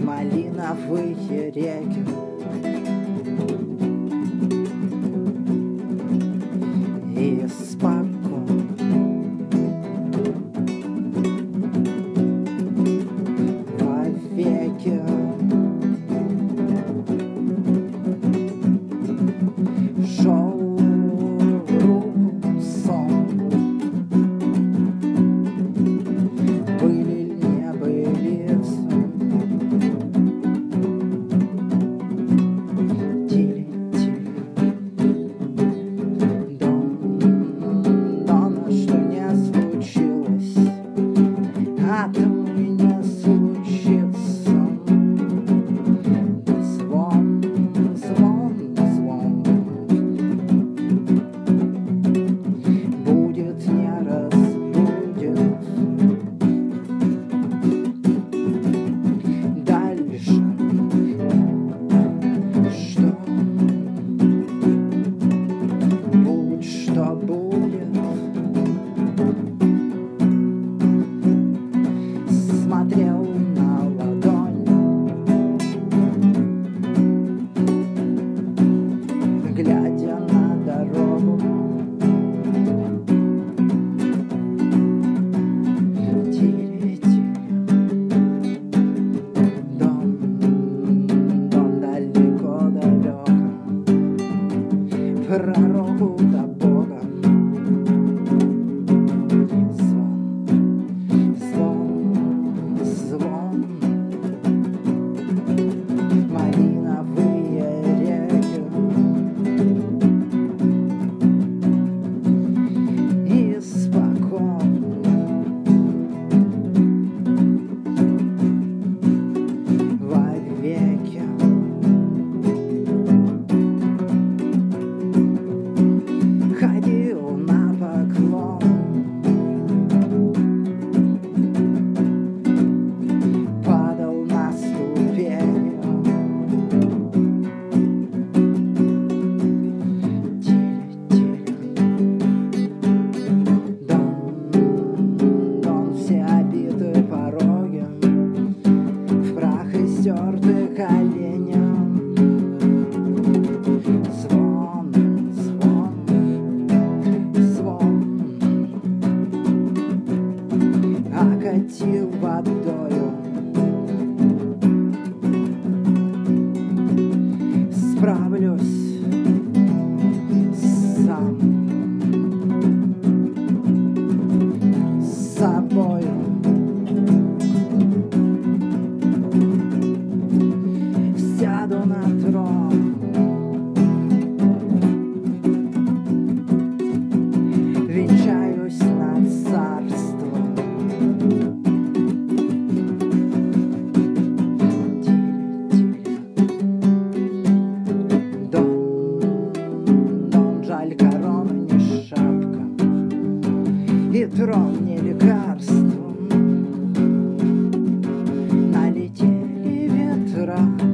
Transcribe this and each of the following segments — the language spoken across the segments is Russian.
малиновые реки. mata. ferraro puta Окатил водою. Справлюсь сам Петром не лекарством. Налетели ветра.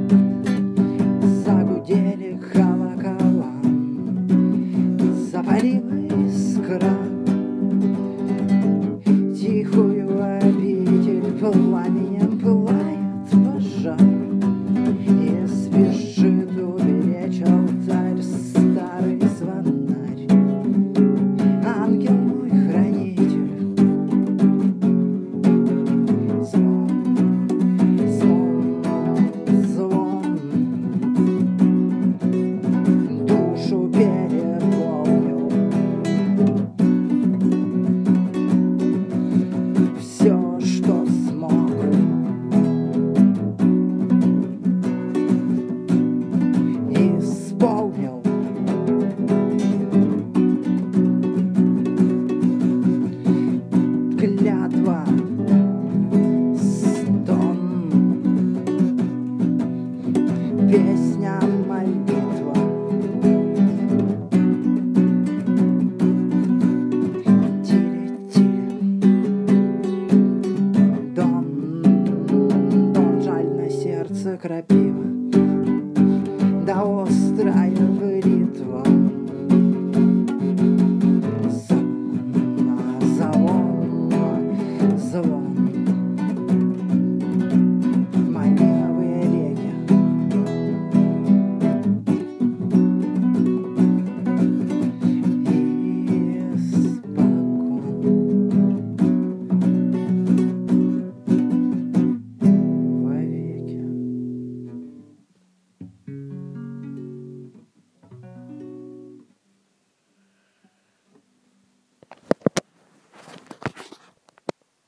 крапива.